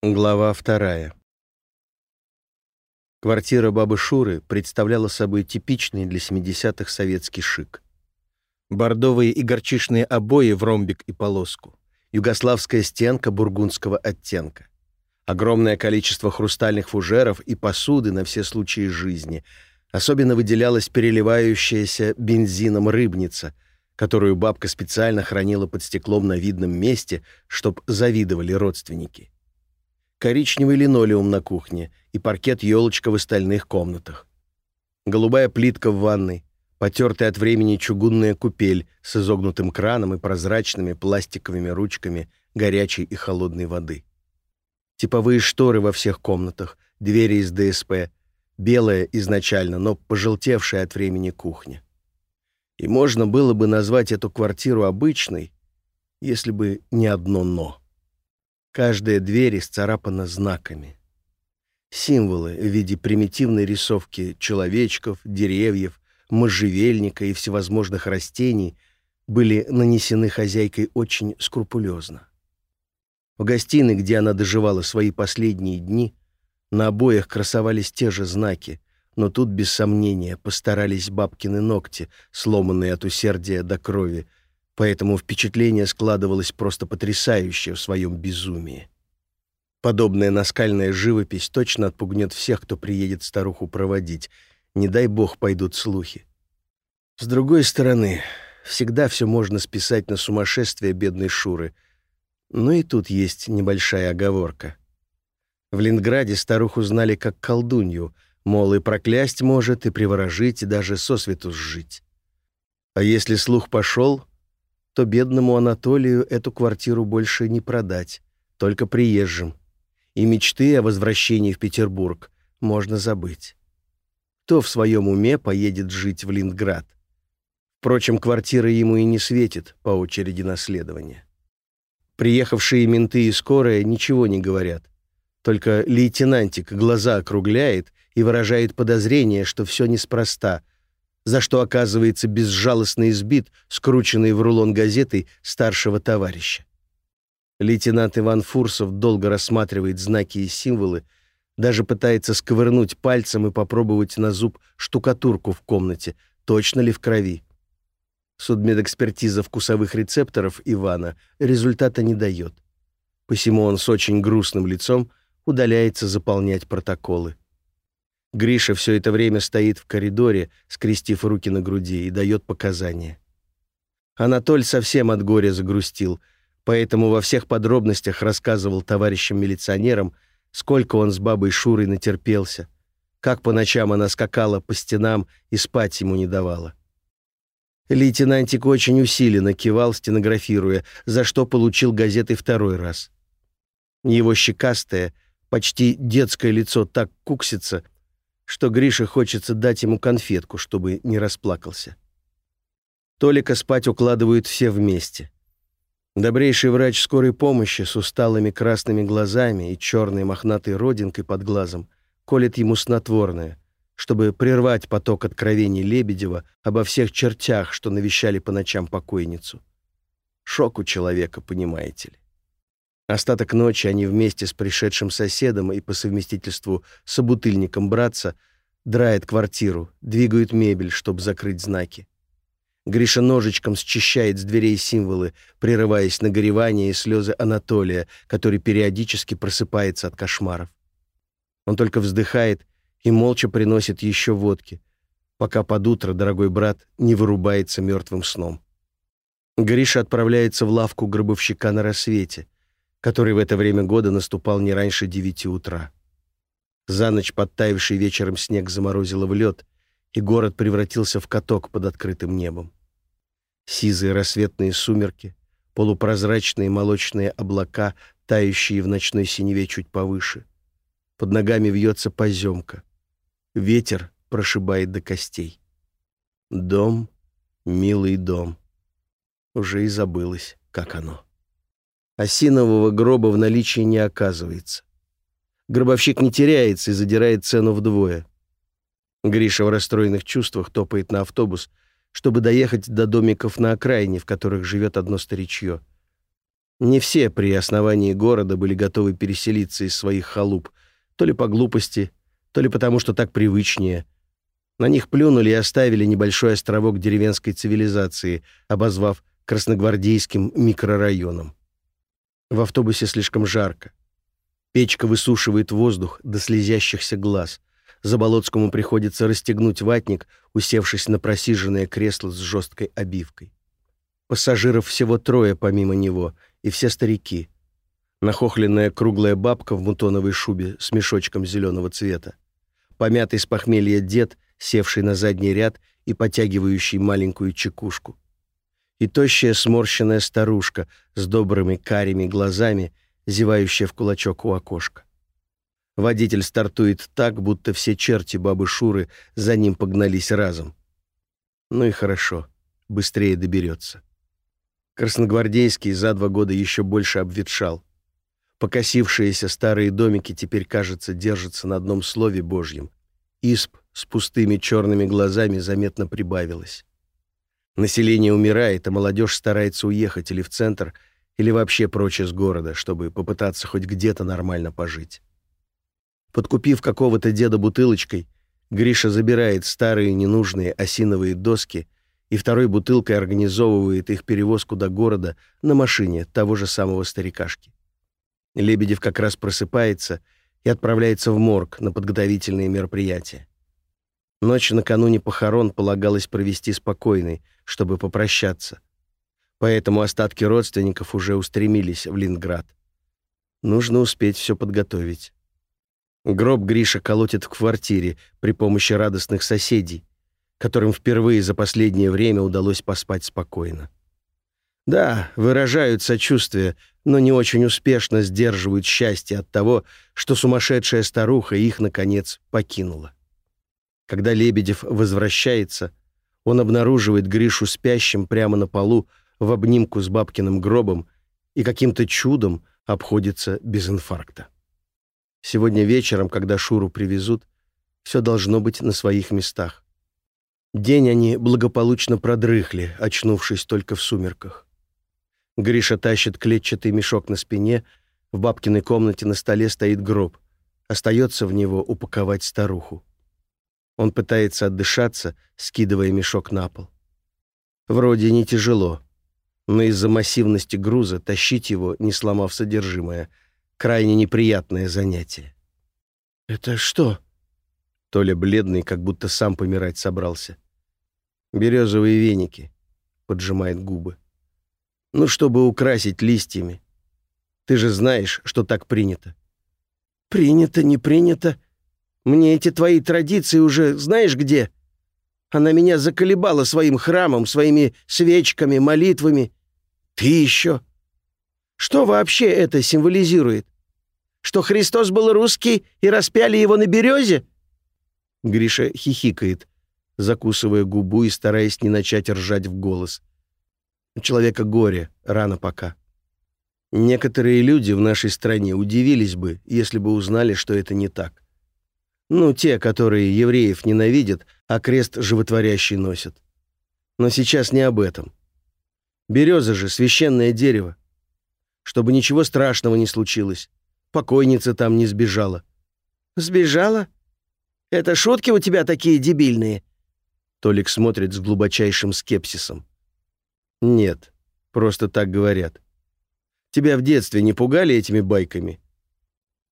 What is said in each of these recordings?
Глава вторая. Квартира бабы Шуры представляла собой типичный для 70-х советский шик. Бордовые и горчичные обои в ромбик и полоску, югославская стенка бургундского оттенка, огромное количество хрустальных фужеров и посуды на все случаи жизни. Особенно выделялась переливающаяся бензином рыбница, которую бабка специально хранила под стеклом на видном месте, чтоб завидовали родственники коричневый линолеум на кухне и паркет-елочка в остальных комнатах. Голубая плитка в ванной, потертая от времени чугунная купель с изогнутым краном и прозрачными пластиковыми ручками горячей и холодной воды. Типовые шторы во всех комнатах, двери из ДСП, белая изначально, но пожелтевшая от времени кухня. И можно было бы назвать эту квартиру обычной, если бы не одно «но». Каждая дверь исцарапана знаками. Символы в виде примитивной рисовки человечков, деревьев, можжевельника и всевозможных растений были нанесены хозяйкой очень скрупулезно. В гостиной, где она доживала свои последние дни, на обоях красовались те же знаки, но тут, без сомнения, постарались бабкины ногти, сломанные от усердия до крови, поэтому впечатление складывалось просто потрясающее в своем безумии. Подобная наскальная живопись точно отпугнет всех, кто приедет старуху проводить. Не дай бог пойдут слухи. С другой стороны, всегда все можно списать на сумасшествие бедной Шуры. Но и тут есть небольшая оговорка. В Ленинграде старуху знали как колдунью, мол, и проклясть может, и приворожить, и даже сосвету сжить. А если слух пошел, то бедному Анатолию эту квартиру больше не продать, только приезжим. И мечты о возвращении в Петербург можно забыть. Кто в своем уме поедет жить в Ленинград? Впрочем, квартира ему и не светит по очереди наследования. Приехавшие менты и скорая ничего не говорят. Только лейтенантик глаза округляет и выражает подозрение, что все неспроста — за что оказывается безжалостно избит, скрученный в рулон газетой старшего товарища. Лейтенант Иван Фурсов долго рассматривает знаки и символы, даже пытается сковырнуть пальцем и попробовать на зуб штукатурку в комнате, точно ли в крови. Судмедэкспертиза вкусовых рецепторов Ивана результата не дает. Посему он с очень грустным лицом удаляется заполнять протоколы. Гриша все это время стоит в коридоре, скрестив руки на груди, и дает показания. Анатоль совсем от горя загрустил, поэтому во всех подробностях рассказывал товарищам-милиционерам, сколько он с бабой Шурой натерпелся, как по ночам она скакала по стенам и спать ему не давала. Лейтенантик очень усиленно кивал, стенографируя, за что получил газеты второй раз. Его щекастое, почти детское лицо так куксится — что Грише хочется дать ему конфетку, чтобы не расплакался. Толика спать укладывают все вместе. Добрейший врач скорой помощи с усталыми красными глазами и черной мохнатой родинкой под глазом колет ему снотворное, чтобы прервать поток откровений Лебедева обо всех чертях, что навещали по ночам покойницу. Шок у человека, понимаете ли. Остаток ночи они вместе с пришедшим соседом и по совместительству собутыльником братца драет квартиру, двигают мебель, чтобы закрыть знаки. Гриша ножичком счищает с дверей символы, прерываясь на горевание и слезы Анатолия, который периодически просыпается от кошмаров. Он только вздыхает и молча приносит еще водки, пока под утро дорогой брат не вырубается мертвым сном. Гриша отправляется в лавку гробовщика на рассвете — который в это время года наступал не раньше девяти утра. За ночь подтаявший вечером снег заморозило в лед, и город превратился в каток под открытым небом. Сизые рассветные сумерки, полупрозрачные молочные облака, тающие в ночной синеве чуть повыше. Под ногами вьется поземка. Ветер прошибает до костей. Дом, милый дом. Уже и забылось, как оно. Осинового гроба в наличии не оказывается. Гробовщик не теряется и задирает цену вдвое. Гриша в расстроенных чувствах топает на автобус, чтобы доехать до домиков на окраине, в которых живет одно старичье. Не все при основании города были готовы переселиться из своих халуп, то ли по глупости, то ли потому, что так привычнее. На них плюнули и оставили небольшой островок деревенской цивилизации, обозвав красногвардейским микрорайоном. В автобусе слишком жарко. Печка высушивает воздух до слезящихся глаз. Заболоцкому приходится расстегнуть ватник, усевшись на просиженное кресло с жесткой обивкой. Пассажиров всего трое помимо него, и все старики. Нахохленная круглая бабка в мутоновой шубе с мешочком зеленого цвета. Помятый с похмелья дед, севший на задний ряд и потягивающий маленькую чекушку. И тощая сморщенная старушка с добрыми карими глазами, зевающая в кулачок у окошка. Водитель стартует так, будто все черти бабы Шуры за ним погнались разом. Ну и хорошо, быстрее доберется. Красногвардейский за два года еще больше обветшал. Покосившиеся старые домики теперь, кажется, держатся на одном слове Божьем. Исп с пустыми черными глазами заметно прибавилось. Население умирает, а молодежь старается уехать или в центр, или вообще прочь из города, чтобы попытаться хоть где-то нормально пожить. Подкупив какого-то деда бутылочкой, Гриша забирает старые ненужные осиновые доски и второй бутылкой организовывает их перевозку до города на машине того же самого старикашки. Лебедев как раз просыпается и отправляется в морг на подготовительные мероприятия. Ночь накануне похорон полагалось провести спокойной, чтобы попрощаться. Поэтому остатки родственников уже устремились в Ленинград. Нужно успеть все подготовить. Гроб Гриша колотит в квартире при помощи радостных соседей, которым впервые за последнее время удалось поспать спокойно. Да, выражают сочувствие, но не очень успешно сдерживают счастье от того, что сумасшедшая старуха их, наконец, покинула. Когда Лебедев возвращается, он обнаруживает Гришу спящим прямо на полу в обнимку с бабкиным гробом и каким-то чудом обходится без инфаркта. Сегодня вечером, когда Шуру привезут, все должно быть на своих местах. День они благополучно продрыхли, очнувшись только в сумерках. Гриша тащит клетчатый мешок на спине, в бабкиной комнате на столе стоит гроб. Остается в него упаковать старуху. Он пытается отдышаться, скидывая мешок на пол. Вроде не тяжело, но из-за массивности груза тащить его, не сломав содержимое — крайне неприятное занятие. «Это что?» Толя бледный, как будто сам помирать собрался. «Березовые веники», — поджимает губы. «Ну, чтобы украсить листьями. Ты же знаешь, что так принято». «Принято, не принято. Мне эти твои традиции уже знаешь где? Она меня заколебала своим храмом, своими свечками, молитвами. Ты еще...» Что вообще это символизирует? Что Христос был русский и распяли его на березе?» Гриша хихикает, закусывая губу и стараясь не начать ржать в голос. У человека горе, рано пока. Некоторые люди в нашей стране удивились бы, если бы узнали, что это не так. Ну, те, которые евреев ненавидят, а крест животворящий носят. Но сейчас не об этом. Береза же — священное дерево чтобы ничего страшного не случилось. Покойница там не сбежала». «Сбежала? Это шутки у тебя такие дебильные?» Толик смотрит с глубочайшим скепсисом. «Нет, просто так говорят. Тебя в детстве не пугали этими байками?»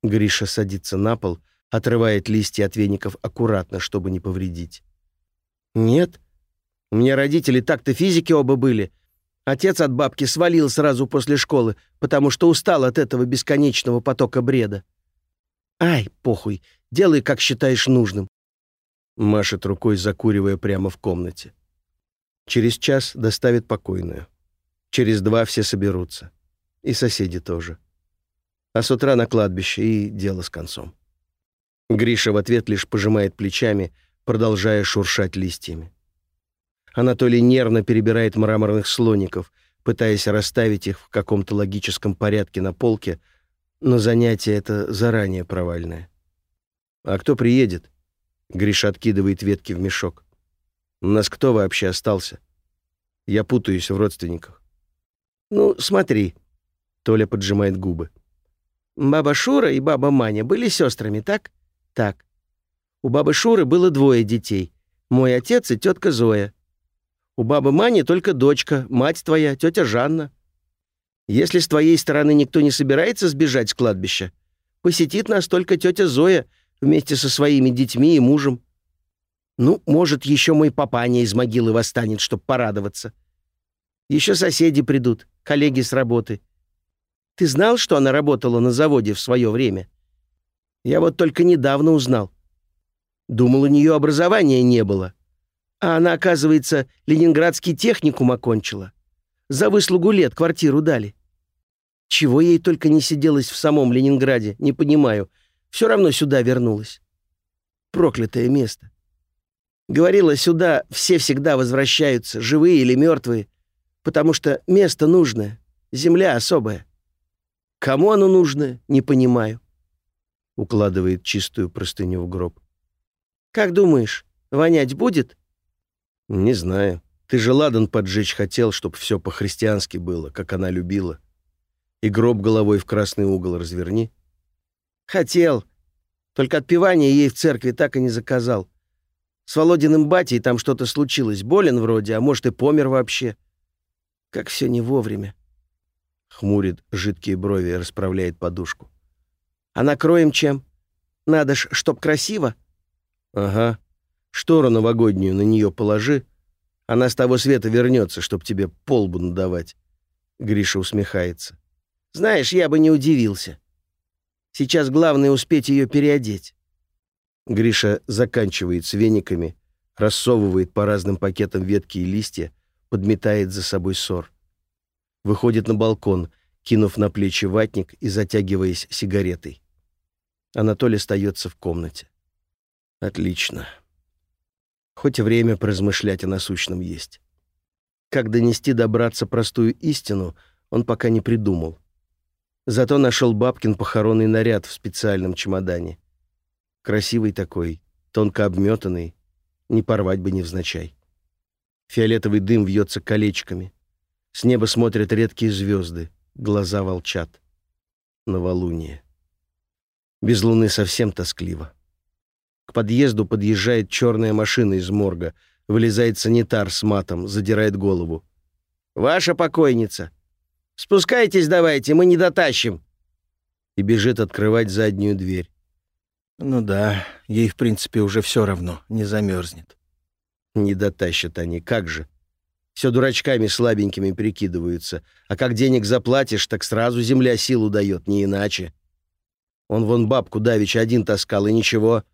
Гриша садится на пол, отрывает листья от веников аккуратно, чтобы не повредить. «Нет. У меня родители так-то физики оба были, Отец от бабки свалил сразу после школы, потому что устал от этого бесконечного потока бреда. «Ай, похуй, делай, как считаешь нужным», — машет рукой, закуривая прямо в комнате. Через час доставит покойную. Через два все соберутся. И соседи тоже. А с утра на кладбище, и дело с концом. Гриша в ответ лишь пожимает плечами, продолжая шуршать листьями. Анатолий нервно перебирает мраморных слоников, пытаясь расставить их в каком-то логическом порядке на полке, но занятие это заранее провальное. «А кто приедет?» Гриша откидывает ветки в мешок. «У нас кто вообще остался?» Я путаюсь в родственниках. «Ну, смотри. Толя поджимает губы. Баба Шура и баба Маня были сестрами, так? Так. У бабы Шуры было двое детей. Мой отец и тетка Зоя. У бабы Мани только дочка, мать твоя, тетя Жанна. Если с твоей стороны никто не собирается сбежать с кладбища, посетит нас только тетя Зоя вместе со своими детьми и мужем. Ну, может, еще мой папаня из могилы восстанет, чтоб порадоваться. Еще соседи придут, коллеги с работы. Ты знал, что она работала на заводе в свое время? Я вот только недавно узнал. Думал, у нее образования не было. А она, оказывается, ленинградский техникум окончила. За выслугу лет квартиру дали. Чего ей только не сиделось в самом Ленинграде, не понимаю. Все равно сюда вернулась. Проклятое место. Говорила, сюда все всегда возвращаются, живые или мертвые, потому что место нужное, земля особая. Кому оно нужно, не понимаю. Укладывает чистую простыню в гроб. Как думаешь, вонять будет? Не знаю. Ты же ладан поджечь хотел, чтобы все по-христиански было, как она любила. И гроб головой в красный угол разверни. Хотел. Только отпевание ей в церкви так и не заказал. С Володиным батей там что-то случилось. Болен вроде, а может и помер вообще. Как все не вовремя. Хмурит жидкие брови и расправляет подушку. А накроем чем? Надо ж, чтоб красиво. Ага. Штору новогоднюю на нее положи. Она с того света вернется, чтоб тебе полбу надавать. Гриша усмехается. Знаешь, я бы не удивился. Сейчас главное успеть ее переодеть. Гриша заканчивает с вениками, рассовывает по разным пакетам ветки и листья, подметает за собой ссор. Выходит на балкон, кинув на плечи ватник и затягиваясь сигаретой. Анатолий остается в комнате. Отлично. Хоть время поразмышлять о насущном есть. Как донести добраться простую истину, он пока не придумал. Зато нашел бабкин похоронный наряд в специальном чемодане. Красивый такой, тонко обметанный, не порвать бы невзначай. Фиолетовый дым вьется колечками. С неба смотрят редкие звезды, глаза волчат. Новолуние. Без луны совсем тоскливо. К подъезду подъезжает черная машина из морга. Вылезает санитар с матом, задирает голову. «Ваша покойница! Спускайтесь давайте, мы не дотащим!» И бежит открывать заднюю дверь. Ну да, ей, в принципе, уже все равно, не замерзнет. Не дотащат они, как же? Все дурачками слабенькими прикидываются. А как денег заплатишь, так сразу земля силу дает, не иначе. Он вон бабку давич один таскал, и ничего.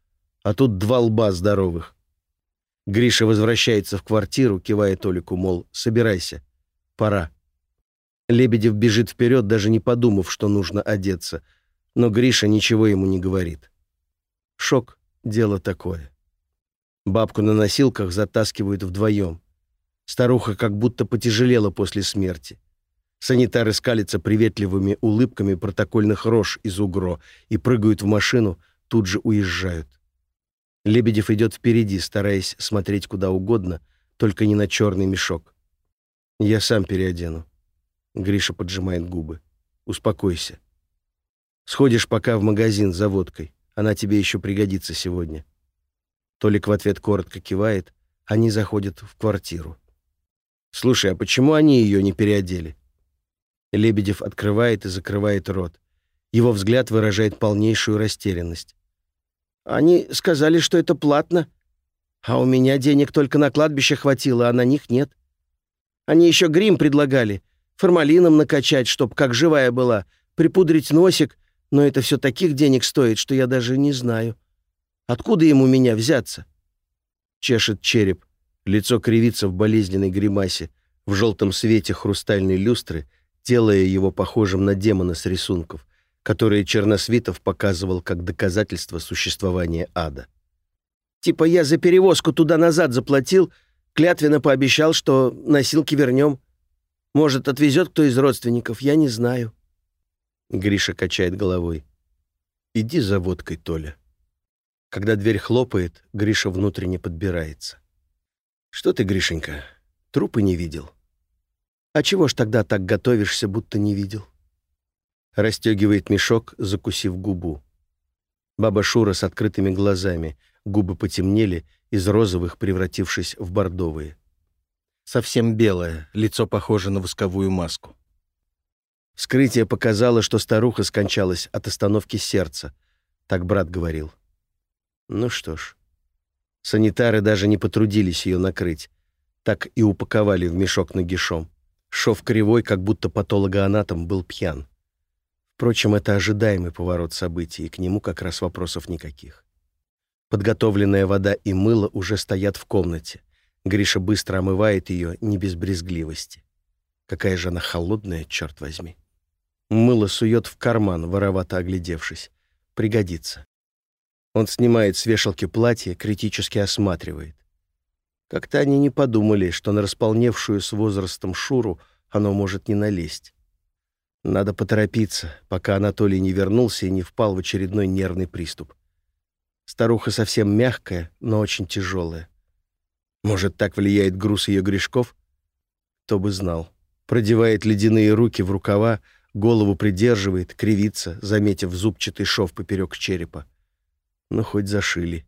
А тут два лба здоровых. Гриша возвращается в квартиру, кивая Толику, мол, собирайся, пора. Лебедев бежит вперед, даже не подумав, что нужно одеться. Но Гриша ничего ему не говорит. Шок — дело такое. Бабку на носилках затаскивают вдвоем. Старуха как будто потяжелела после смерти. Санитары скалятся приветливыми улыбками протокольных рож из угро и прыгают в машину, тут же уезжают. Лебедев идет впереди, стараясь смотреть куда угодно, только не на черный мешок. «Я сам переодену». Гриша поджимает губы. «Успокойся. Сходишь пока в магазин за водкой. Она тебе еще пригодится сегодня». Толик в ответ коротко кивает. Они заходят в квартиру. «Слушай, а почему они ее не переодели?» Лебедев открывает и закрывает рот. Его взгляд выражает полнейшую растерянность. «Они сказали, что это платно, а у меня денег только на кладбище хватило, а на них нет. Они еще грим предлагали, формалином накачать, чтоб как живая была, припудрить носик, но это все таких денег стоит, что я даже не знаю. Откуда ему меня взяться?» Чешет череп. Лицо кривится в болезненной гримасе, в желтом свете хрустальной люстры, делая его похожим на демона с рисунков, которые Черносвитов показывал как доказательство существования ада. «Типа я за перевозку туда-назад заплатил, клятвенно пообещал, что носилки вернем. Может, отвезет кто из родственников, я не знаю». Гриша качает головой. «Иди за водкой, Толя». Когда дверь хлопает, Гриша внутренне подбирается. «Что ты, Гришенька, трупы не видел?» «А чего ж тогда так готовишься, будто не видел?» Растегивает мешок, закусив губу. Баба Шура с открытыми глазами, губы потемнели, из розовых превратившись в бордовые. Совсем белое, лицо похоже на восковую маску. Вскрытие показало, что старуха скончалась от остановки сердца. Так брат говорил. Ну что ж. Санитары даже не потрудились ее накрыть. Так и упаковали в мешок нагишом. Шов кривой, как будто патологоанатом был пьян. Впрочем, это ожидаемый поворот событий, и к нему как раз вопросов никаких. Подготовленная вода и мыло уже стоят в комнате. Гриша быстро омывает ее, не без брезгливости. Какая же она холодная, черт возьми. Мыло сует в карман, воровато оглядевшись. Пригодится. Он снимает с вешалки платье, критически осматривает. Как-то они не подумали, что на располневшую с возрастом Шуру оно может не налезть. Надо поторопиться, пока Анатолий не вернулся и не впал в очередной нервный приступ. Старуха совсем мягкая, но очень тяжелая. Может, так влияет груз ее грешков? Кто бы знал. Продевает ледяные руки в рукава, голову придерживает, кривится, заметив зубчатый шов поперек черепа. Ну, хоть зашили.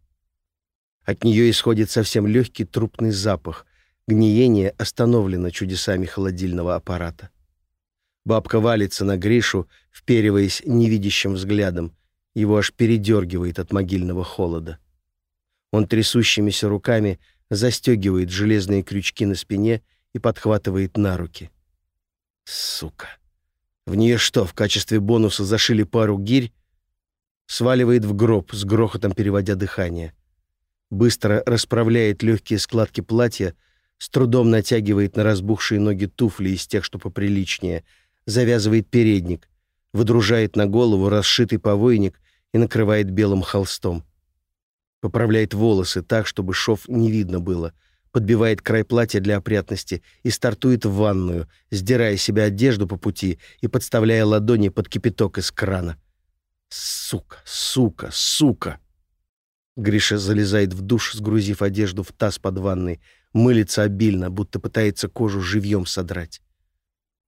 От нее исходит совсем легкий трупный запах. Гниение остановлено чудесами холодильного аппарата. Бабка валится на Гришу, впериваясь невидящим взглядом. Его аж передергивает от могильного холода. Он трясущимися руками застегивает железные крючки на спине и подхватывает на руки. Сука. В нее что, в качестве бонуса зашили пару гирь? Сваливает в гроб, с грохотом переводя дыхание. Быстро расправляет легкие складки платья, с трудом натягивает на разбухшие ноги туфли из тех, что поприличнее, завязывает передник, выдружает на голову расшитый повойник и накрывает белым холстом. Поправляет волосы так, чтобы шов не видно было, подбивает край платья для опрятности и стартует в ванную, сдирая себе одежду по пути и подставляя ладони под кипяток из крана. Сука, сука, сука! Гриша залезает в душ, сгрузив одежду в таз под ванной, мылится обильно, будто пытается кожу живьем содрать.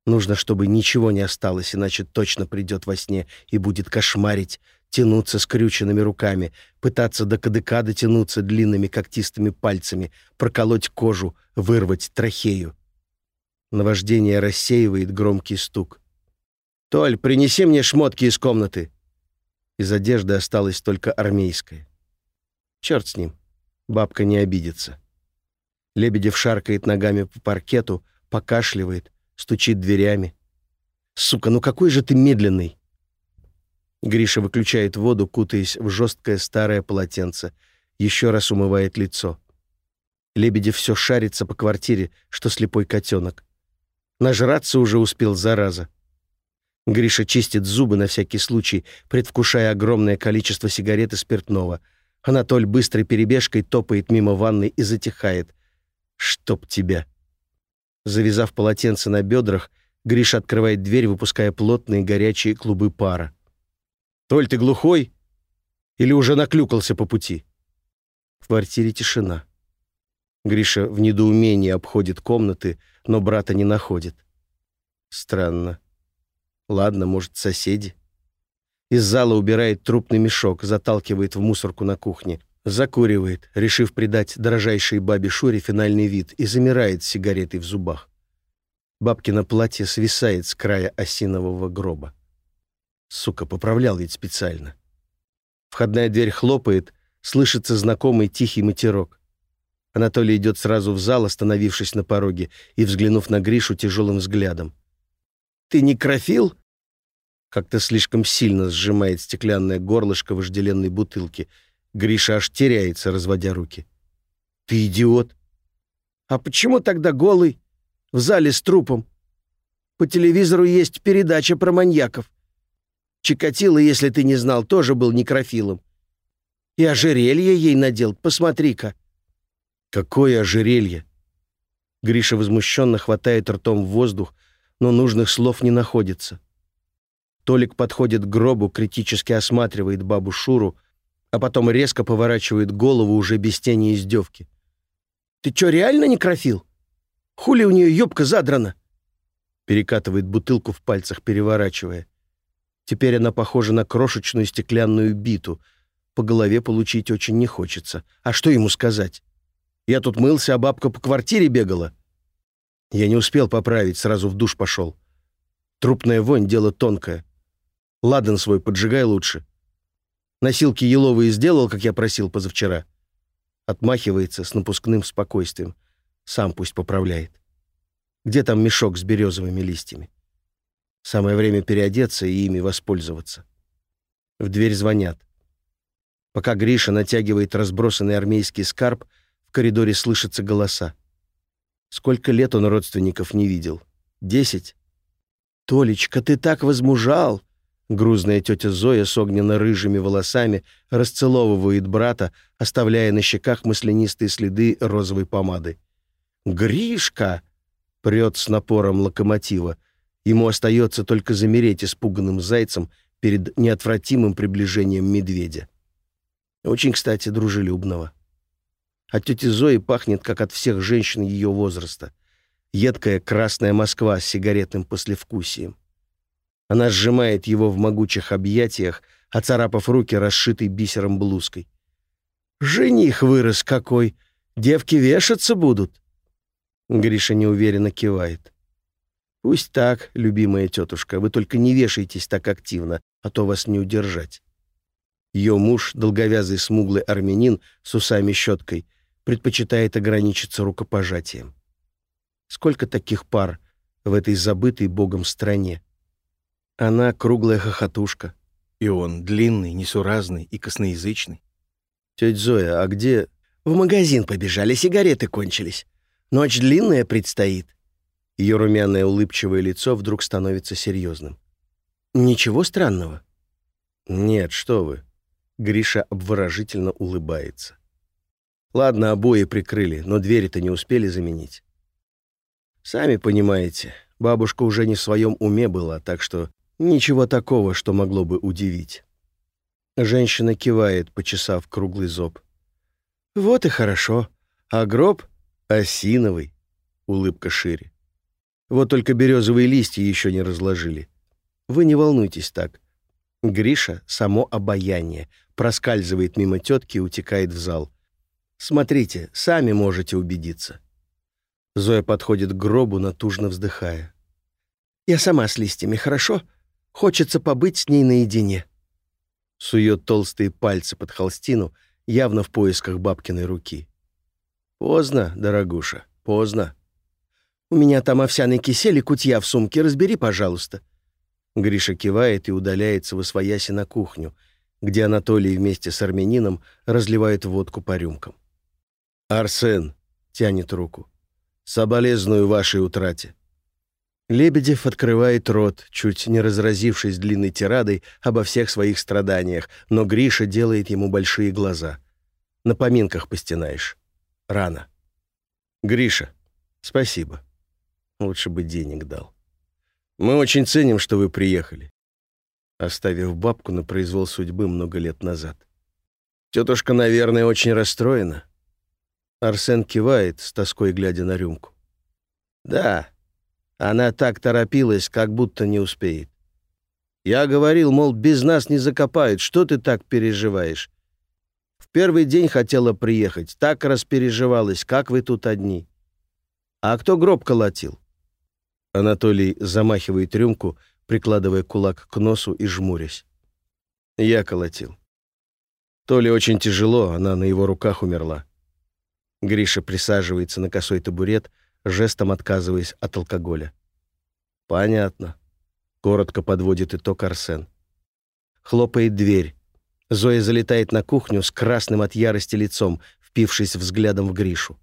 Нужно, чтобы ничего не осталось, иначе точно придет во сне и будет кошмарить, тянуться скрюченными руками, пытаться до кадыка дотянуться длинными когтистыми пальцами, проколоть кожу, вырвать трахею. Наваждение рассеивает громкий стук. «Толь, принеси мне шмотки из комнаты!» Из одежды осталась только армейская. Черт с ним, бабка не обидится. Лебедев шаркает ногами по паркету, покашливает, стучит дверями. «Сука, ну какой же ты медленный!» Гриша выключает воду, кутаясь в жесткое старое полотенце, еще раз умывает лицо. Лебедев все шарится по квартире, что слепой котенок. Нажраться уже успел, зараза. Гриша чистит зубы на всякий случай, предвкушая огромное количество сигарет и спиртного. Анатоль быстрой перебежкой топает мимо ванной и затихает. «Чтоб тебя!» Завязав полотенце на бедрах, Гриша открывает дверь, выпуская плотные горячие клубы пара. «Толь, ты глухой? Или уже наклюкался по пути?» В квартире тишина. Гриша в недоумении обходит комнаты, но брата не находит. Странно. Ладно, может, соседи. Из зала убирает трупный мешок, заталкивает в мусорку на кухне. Закуривает, решив придать дорожайшей бабе Шуре финальный вид, и замирает с сигаретой в зубах. Бабкино платье свисает с края осинового гроба. Сука, поправлял ведь специально. Входная дверь хлопает, слышится знакомый тихий матерок. Анатолий идет сразу в зал, остановившись на пороге и взглянув на Гришу тяжелым взглядом. «Ты некрофил?» Как-то слишком сильно сжимает стеклянное горлышко вожделенной бутылки. Гриша аж теряется, разводя руки. «Ты идиот!» «А почему тогда голый? В зале с трупом? По телевизору есть передача про маньяков. Чикатило, если ты не знал, тоже был некрофилом. И ожерелье ей надел, посмотри-ка». «Какое ожерелье?» Гриша возмущенно хватает ртом в воздух, но нужных слов не находится. Толик подходит к гробу, критически осматривает бабу Шуру, а потом резко поворачивает голову уже без тени издевки. «Ты чё, реально некрофил? Хули у нее юбка задрана?» Перекатывает бутылку в пальцах, переворачивая. Теперь она похожа на крошечную стеклянную биту. По голове получить очень не хочется. А что ему сказать? Я тут мылся, а бабка по квартире бегала. Я не успел поправить, сразу в душ пошел. Трупная вонь — дело тонкое. Ладан свой поджигай лучше. Носилки еловые сделал, как я просил позавчера. Отмахивается с напускным спокойствием. Сам пусть поправляет. Где там мешок с березовыми листьями? Самое время переодеться и ими воспользоваться. В дверь звонят. Пока Гриша натягивает разбросанный армейский скарб, в коридоре слышатся голоса. Сколько лет он родственников не видел? Десять? «Толечка, ты так возмужал!» Грузная тетя Зоя с огненно-рыжими волосами расцеловывает брата, оставляя на щеках маслянистые следы розовой помады. «Гришка!» — прет с напором локомотива. Ему остается только замереть испуганным зайцем перед неотвратимым приближением медведя. Очень, кстати, дружелюбного. От тети Зои пахнет, как от всех женщин ее возраста. Едкая красная Москва с сигаретным послевкусием. Она сжимает его в могучих объятиях, оцарапав руки, расшитой бисером блузкой. «Жених вырос какой! Девки вешаться будут!» Гриша неуверенно кивает. «Пусть так, любимая тетушка, вы только не вешайтесь так активно, а то вас не удержать». Ее муж, долговязый смуглый армянин с усами-щеткой, предпочитает ограничиться рукопожатием. Сколько таких пар в этой забытой богом стране? Она круглая хохотушка. И он длинный, несуразный и косноязычный. «Тетя Зоя, а где...» «В магазин побежали, сигареты кончились. Ночь длинная предстоит». Ее румяное улыбчивое лицо вдруг становится серьезным. «Ничего странного?» «Нет, что вы». Гриша обворожительно улыбается. «Ладно, обои прикрыли, но двери-то не успели заменить». «Сами понимаете, бабушка уже не в своем уме была, так что Ничего такого, что могло бы удивить. Женщина кивает, почесав круглый зоб. «Вот и хорошо. А гроб осиновый». Улыбка шире. «Вот только березовые листья еще не разложили. Вы не волнуйтесь так. Гриша — само обаяние. Проскальзывает мимо тетки и утекает в зал. Смотрите, сами можете убедиться». Зоя подходит к гробу, натужно вздыхая. «Я сама с листьями, хорошо?» Хочется побыть с ней наедине. Сует толстые пальцы под холстину, явно в поисках бабкиной руки. Поздно, дорогуша, поздно. У меня там овсяный кисель и кутья в сумке, разбери, пожалуйста. Гриша кивает и удаляется в освояси на кухню, где Анатолий вместе с армянином разливает водку по рюмкам. «Арсен!» — тянет руку. «Соболезную вашей утрате. Лебедев открывает рот, чуть не разразившись длинной тирадой обо всех своих страданиях, но Гриша делает ему большие глаза. На поминках постинаешь. Рано. Гриша, спасибо. Лучше бы денег дал. Мы очень ценим, что вы приехали. Оставив бабку на произвол судьбы много лет назад. Тетушка, наверное, очень расстроена. Арсен кивает, с тоской глядя на рюмку. Да, она так торопилась, как будто не успеет. Я говорил, мол, без нас не закопают, что ты так переживаешь? В первый день хотела приехать, так распереживалась, как вы тут одни. А кто гроб колотил? Анатолий замахивает рюмку, прикладывая кулак к носу и жмурясь. Я колотил. То ли очень тяжело, она на его руках умерла. Гриша присаживается на косой табурет, жестом отказываясь от алкоголя. «Понятно», — коротко подводит итог Арсен. Хлопает дверь. Зоя залетает на кухню с красным от ярости лицом, впившись взглядом в Гришу.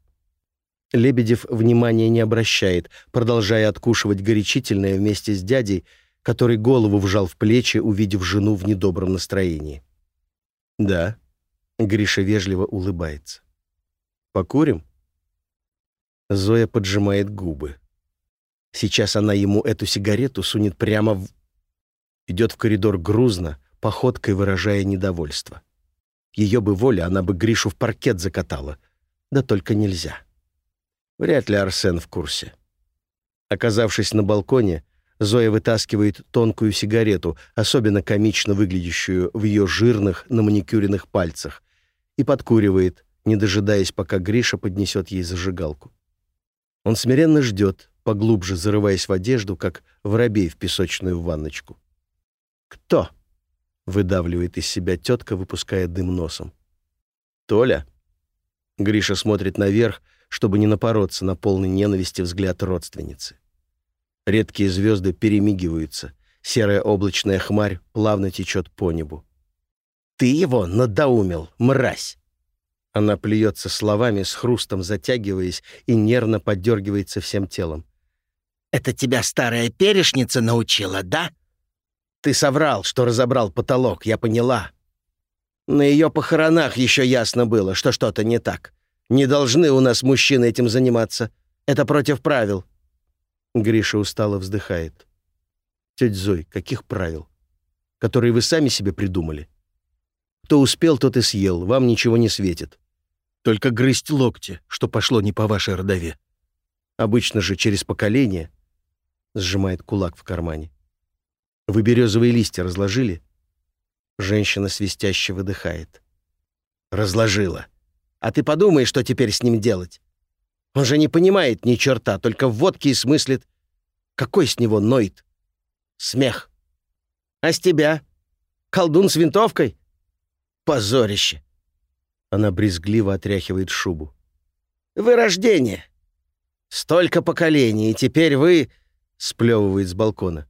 Лебедев внимания не обращает, продолжая откушивать горячительное вместе с дядей, который голову вжал в плечи, увидев жену в недобром настроении. «Да», — Гриша вежливо улыбается. «Покурим?» Зоя поджимает губы. Сейчас она ему эту сигарету сунет прямо в... Идет в коридор грузно, походкой выражая недовольство. Ее бы воля, она бы Гришу в паркет закатала. Да только нельзя. Вряд ли Арсен в курсе. Оказавшись на балконе, Зоя вытаскивает тонкую сигарету, особенно комично выглядящую в ее жирных, на маникюренных пальцах, и подкуривает, не дожидаясь, пока Гриша поднесет ей зажигалку. Он смиренно ждет, поглубже зарываясь в одежду, как воробей в песочную ванночку. «Кто?» — выдавливает из себя тетка, выпуская дым носом. «Толя?» Гриша смотрит наверх, чтобы не напороться на полный ненависти взгляд родственницы. Редкие звезды перемигиваются, серая облачная хмарь плавно течет по небу. «Ты его надоумил, мразь!» Она плюется словами, с хрустом затягиваясь и нервно поддергивается всем телом. «Это тебя старая перешница научила, да?» «Ты соврал, что разобрал потолок, я поняла. На ее похоронах еще ясно было, что что-то не так. Не должны у нас мужчины этим заниматься. Это против правил». Гриша устало вздыхает. «Тетя Зой, каких правил? Которые вы сами себе придумали? Кто успел, тот и съел, вам ничего не светит. Только грызть локти, что пошло не по вашей родове. Обычно же через поколение сжимает кулак в кармане. Вы березовые листья разложили? Женщина свистяще выдыхает. Разложила. А ты подумай, что теперь с ним делать. Он же не понимает ни черта, только в водке и смыслит. Какой с него ноет? Смех. А с тебя? Колдун с винтовкой? Позорище. Она брезгливо отряхивает шубу. «Вы рождение! Столько поколений, и теперь вы...» — сплевывает с балкона.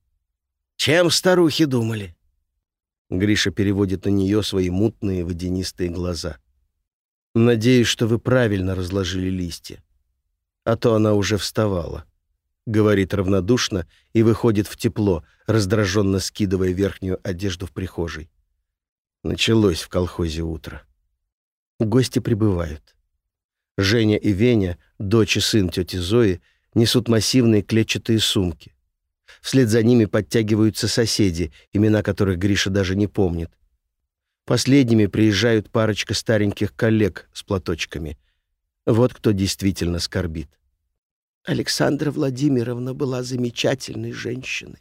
«Чем старухи думали?» Гриша переводит на нее свои мутные водянистые глаза. «Надеюсь, что вы правильно разложили листья. А то она уже вставала», — говорит равнодушно и выходит в тепло, раздраженно скидывая верхнюю одежду в прихожей. Началось в колхозе утро. Гости прибывают. Женя и Веня, дочь и сын тети Зои, несут массивные клетчатые сумки. Вслед за ними подтягиваются соседи, имена которых Гриша даже не помнит. Последними приезжают парочка стареньких коллег с платочками. Вот кто действительно скорбит. Александра Владимировна была замечательной женщиной.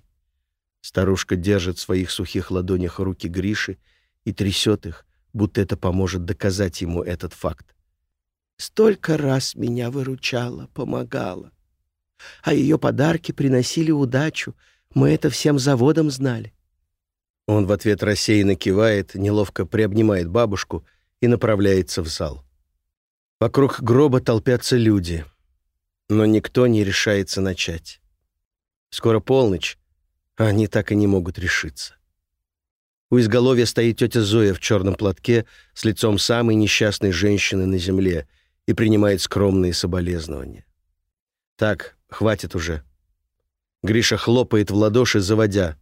Старушка держит в своих сухих ладонях руки Гриши и трясет их, будто это поможет доказать ему этот факт. Столько раз меня выручала, помогала. А ее подарки приносили удачу, мы это всем заводом знали. Он в ответ рассеянно кивает, неловко приобнимает бабушку и направляется в зал. Вокруг гроба толпятся люди, но никто не решается начать. Скоро полночь, а они так и не могут решиться. У изголовья стоит тетя Зоя в черном платке с лицом самой несчастной женщины на земле и принимает скромные соболезнования. «Так, хватит уже». Гриша хлопает в ладоши, заводя.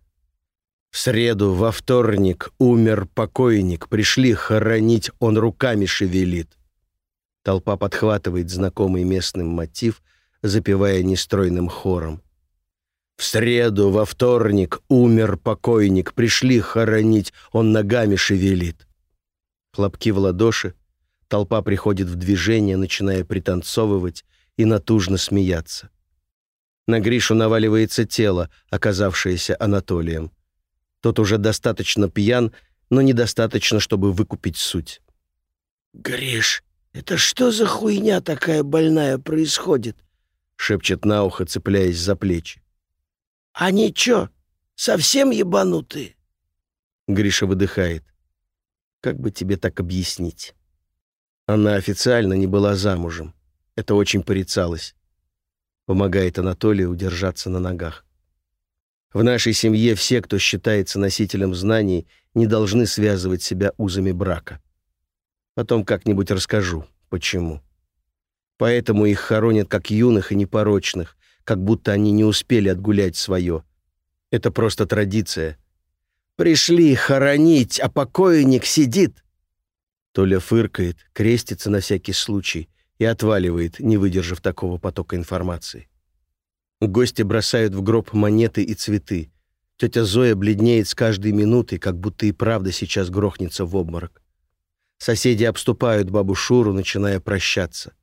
«В среду, во вторник, умер покойник, пришли хоронить, он руками шевелит». Толпа подхватывает знакомый местным мотив, запевая нестройным хором. В среду, во вторник умер покойник, пришли хоронить, он ногами шевелит. Хлопки в ладоши, толпа приходит в движение, начиная пританцовывать и натужно смеяться. На Гришу наваливается тело, оказавшееся Анатолием. Тот уже достаточно пьян, но недостаточно, чтобы выкупить суть. «Гриш, это что за хуйня такая больная происходит?» — шепчет на ухо, цепляясь за плечи. «Они чё, совсем ебанутые?» Гриша выдыхает. «Как бы тебе так объяснить?» Она официально не была замужем. Это очень порицалось. Помогает Анатолию удержаться на ногах. В нашей семье все, кто считается носителем знаний, не должны связывать себя узами брака. Потом как-нибудь расскажу, почему. Поэтому их хоронят как юных и непорочных, как будто они не успели отгулять свое. Это просто традиция. «Пришли хоронить, а покойник сидит!» Толя фыркает, крестится на всякий случай и отваливает, не выдержав такого потока информации. Гости бросают в гроб монеты и цветы. Тетя Зоя бледнеет с каждой минутой, как будто и правда сейчас грохнется в обморок. Соседи обступают бабу Шуру, начиная прощаться.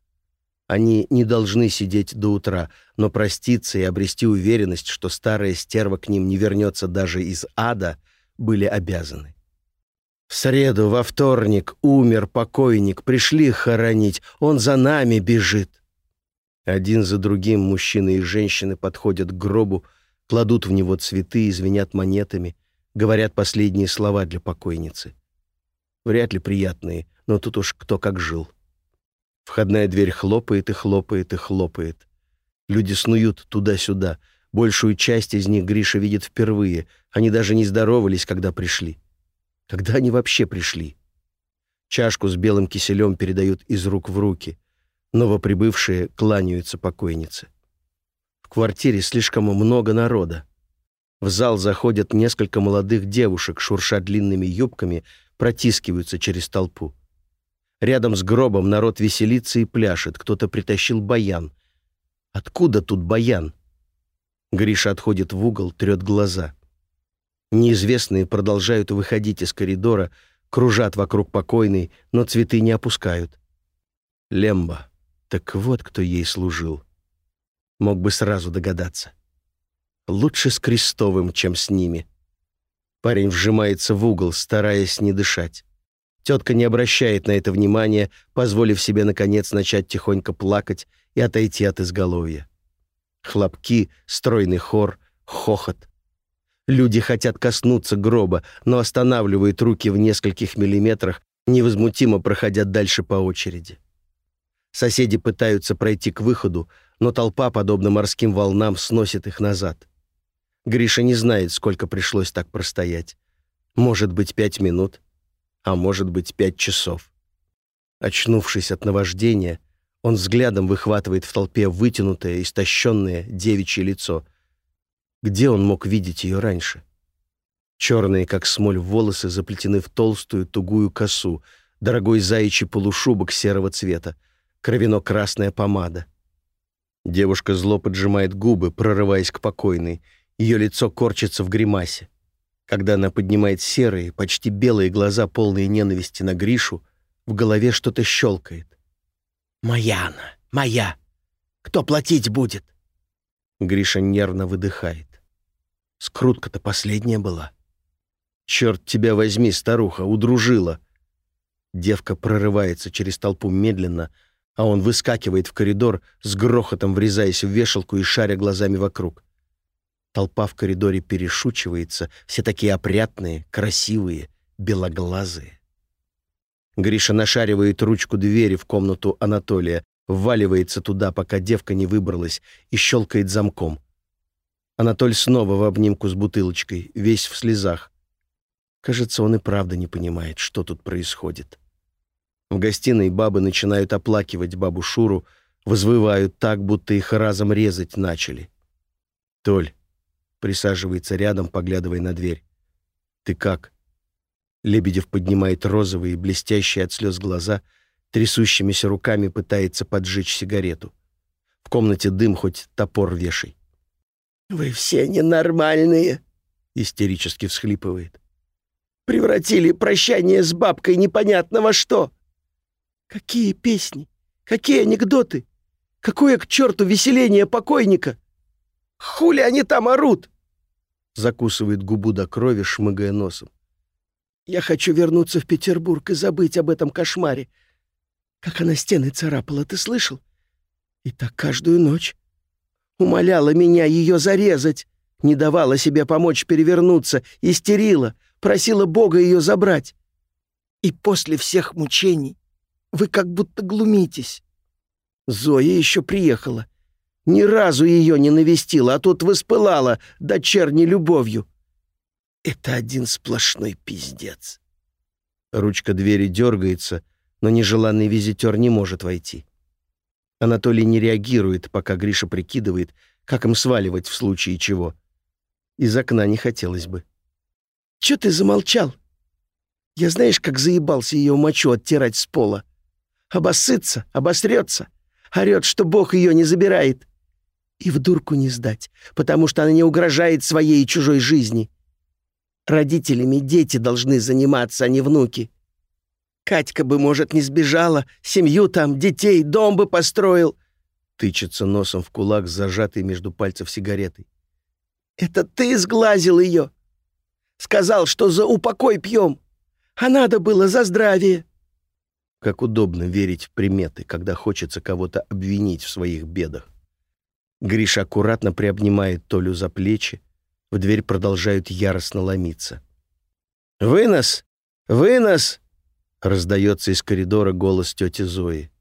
Они не должны сидеть до утра, но проститься и обрести уверенность, что старая стерва к ним не вернется даже из ада, были обязаны. В среду, во вторник умер покойник, пришли хоронить, он за нами бежит. Один за другим мужчины и женщины подходят к гробу, кладут в него цветы и монетами, говорят последние слова для покойницы. Вряд ли приятные, но тут уж кто как жил. Входная дверь хлопает и хлопает и хлопает. Люди снуют туда-сюда. Большую часть из них Гриша видит впервые. Они даже не здоровались, когда пришли. Когда они вообще пришли? Чашку с белым киселем передают из рук в руки. Новоприбывшие кланяются покойнице. В квартире слишком много народа. В зал заходят несколько молодых девушек, шурша длинными юбками, протискиваются через толпу. Рядом с гробом народ веселится и пляшет, кто-то притащил баян. Откуда тут баян? Гриша отходит в угол, трет глаза. Неизвестные продолжают выходить из коридора, кружат вокруг покойной, но цветы не опускают. Лемба. Так вот, кто ей служил. Мог бы сразу догадаться. Лучше с Крестовым, чем с ними. Парень вжимается в угол, стараясь не дышать. Тетка не обращает на это внимания, позволив себе, наконец, начать тихонько плакать и отойти от изголовья. Хлопки, стройный хор, хохот. Люди хотят коснуться гроба, но останавливают руки в нескольких миллиметрах, невозмутимо проходя дальше по очереди. Соседи пытаются пройти к выходу, но толпа, подобно морским волнам, сносит их назад. Гриша не знает, сколько пришлось так простоять. Может быть, пять минут, а может быть, пять часов. Очнувшись от наваждения, он взглядом выхватывает в толпе вытянутое, истощенное девичье лицо. Где он мог видеть ее раньше? Черные, как смоль, волосы заплетены в толстую, тугую косу, дорогой заячий полушубок серого цвета, кровяно-красная помада. Девушка зло поджимает губы, прорываясь к покойной. Ее лицо корчится в гримасе. Когда она поднимает серые, почти белые глаза, полные ненависти на Гришу, в голове что-то щелкает. «Моя она, моя! Кто платить будет?» Гриша нервно выдыхает. Скрутка-то последняя была. «Черт тебя возьми, старуха, удружила!» Девка прорывается через толпу медленно, а он выскакивает в коридор, с грохотом врезаясь в вешалку и шаря глазами вокруг. Толпа в коридоре перешучивается, все такие опрятные, красивые, белоглазые. Гриша нашаривает ручку двери в комнату Анатолия, вваливается туда, пока девка не выбралась, и щелкает замком. Анатоль снова в обнимку с бутылочкой, весь в слезах. Кажется, он и правда не понимает, что тут происходит. В гостиной бабы начинают оплакивать бабу Шуру, возвывают так, будто их разом резать начали. «Толь, присаживается рядом, поглядывая на дверь. «Ты как?» Лебедев поднимает розовые, блестящие от слез глаза, трясущимися руками пытается поджечь сигарету. В комнате дым хоть топор вешай. «Вы все ненормальные!» — истерически всхлипывает. «Превратили прощание с бабкой непонятно во что! Какие песни! Какие анекдоты! Какое к черту веселение покойника! Хули они там орут?» Закусывает губу до крови, шмыгая носом. «Я хочу вернуться в Петербург и забыть об этом кошмаре. Как она стены царапала, ты слышал? И так каждую ночь. Умоляла меня ее зарезать, не давала себе помочь перевернуться, истерила, просила Бога ее забрать. И после всех мучений вы как будто глумитесь. Зоя еще приехала — ни разу ее не навестила, а тут воспылала дочерней любовью. Это один сплошной пиздец. Ручка двери дергается, но нежеланный визитер не может войти. Анатолий не реагирует, пока Гриша прикидывает, как им сваливать в случае чего. Из окна не хотелось бы. «Чё ты замолчал? Я знаешь, как заебался ее мочу оттирать с пола? Обоссытся, обосрется, орёт, что Бог ее не забирает. И в дурку не сдать, потому что она не угрожает своей и чужой жизни. Родителями дети должны заниматься, а не внуки. Катька бы, может, не сбежала, семью там, детей, дом бы построил. Тычется носом в кулак, зажатый между пальцев сигаретой. Это ты сглазил ее. Сказал, что за упокой пьем. А надо было за здравие. Как удобно верить в приметы, когда хочется кого-то обвинить в своих бедах. Гриша аккуратно приобнимает Толю за плечи, в дверь продолжают яростно ломиться. «Вынос! Вынос!» — раздается из коридора голос тети Зои.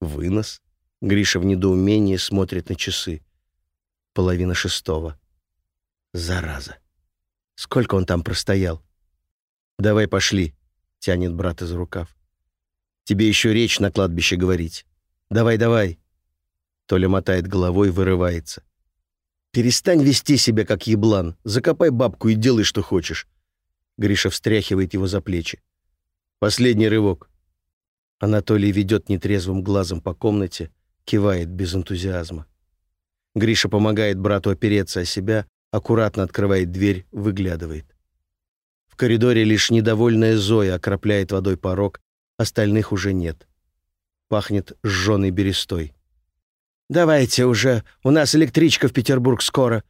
«Вынос?» — Гриша в недоумении смотрит на часы. Половина шестого. «Зараза! Сколько он там простоял?» «Давай пошли», — тянет брат из рукав. «Тебе еще речь на кладбище говорить. Давай, давай». Толя мотает головой, вырывается. «Перестань вести себя, как еблан. Закопай бабку и делай, что хочешь». Гриша встряхивает его за плечи. «Последний рывок». Анатолий ведет нетрезвым глазом по комнате, кивает без энтузиазма. Гриша помогает брату опереться о себя, аккуратно открывает дверь, выглядывает. В коридоре лишь недовольная Зоя окропляет водой порог, остальных уже нет. Пахнет сжёной берестой. «Давайте уже, у нас электричка в Петербург скоро».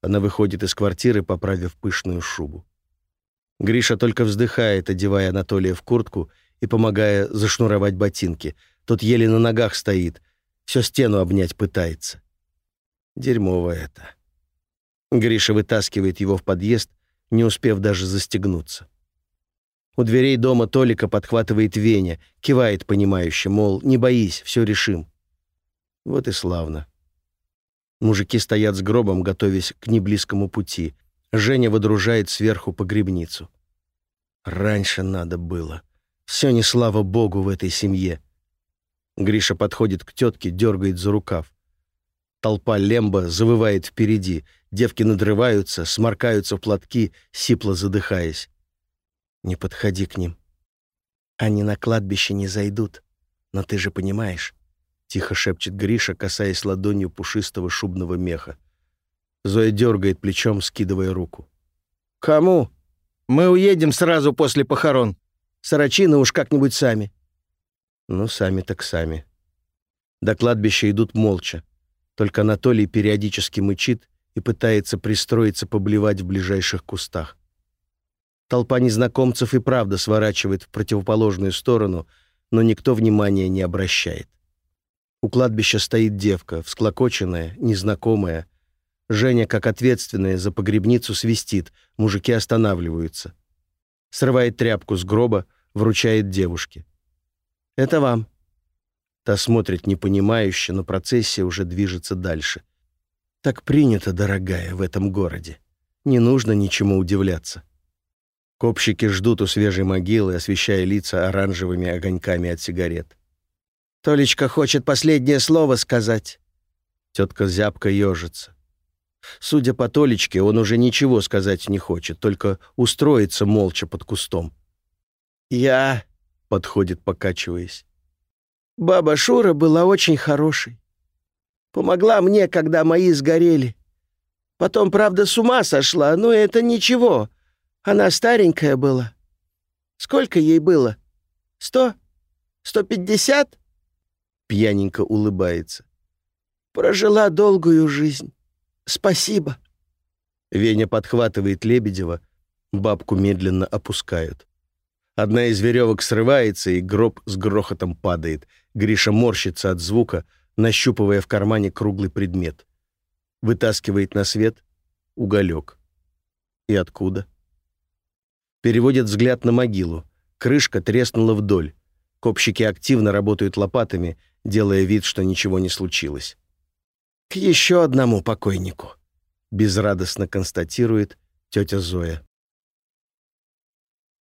Она выходит из квартиры, поправив пышную шубу. Гриша только вздыхает, одевая Анатолия в куртку и помогая зашнуровать ботинки. Тот еле на ногах стоит, все стену обнять пытается. Дерьмово это. Гриша вытаскивает его в подъезд, не успев даже застегнуться. У дверей дома Толика подхватывает Веня, кивает понимающе, мол, не боись, все решим. Вот и славно. Мужики стоят с гробом, готовясь к неблизкому пути. Женя выдружает сверху погребницу. Раньше надо было. Все не слава богу в этой семье. Гриша подходит к тетке, дергает за рукав. Толпа лемба завывает впереди. Девки надрываются, сморкаются в платки, сипло задыхаясь. Не подходи к ним. Они на кладбище не зайдут. Но ты же понимаешь, Тихо шепчет Гриша, касаясь ладонью пушистого шубного меха. Зоя дергает плечом, скидывая руку. «Кому? Мы уедем сразу после похорон. Сорочины уж как-нибудь сами». «Ну, сами так сами». До кладбища идут молча. Только Анатолий периодически мычит и пытается пристроиться поблевать в ближайших кустах. Толпа незнакомцев и правда сворачивает в противоположную сторону, но никто внимания не обращает. У кладбища стоит девка, всклокоченная, незнакомая. Женя, как ответственная за погребницу, свистит, мужики останавливаются. Срывает тряпку с гроба, вручает девушке. «Это вам». Та смотрит непонимающе, но процессия уже движется дальше. «Так принято, дорогая, в этом городе. Не нужно ничему удивляться». Копщики ждут у свежей могилы, освещая лица оранжевыми огоньками от сигарет. Толечка хочет последнее слово сказать. Тетка зябко ежится. Судя по Толечке, он уже ничего сказать не хочет, только устроиться молча под кустом. «Я...» — подходит, покачиваясь. «Баба Шура была очень хорошей. Помогла мне, когда мои сгорели. Потом, правда, с ума сошла, но это ничего. Она старенькая была. Сколько ей было? Сто? Сто пятьдесят?» Пьяненько улыбается. «Прожила долгую жизнь. Спасибо». Веня подхватывает Лебедева, бабку медленно опускают. Одна из веревок срывается, и гроб с грохотом падает. Гриша морщится от звука, нащупывая в кармане круглый предмет. Вытаскивает на свет уголек. И откуда? Переводит взгляд на могилу. Крышка треснула вдоль. Копщики активно работают лопатами — делая вид, что ничего не случилось. «К еще одному покойнику», — безрадостно констатирует тетя Зоя.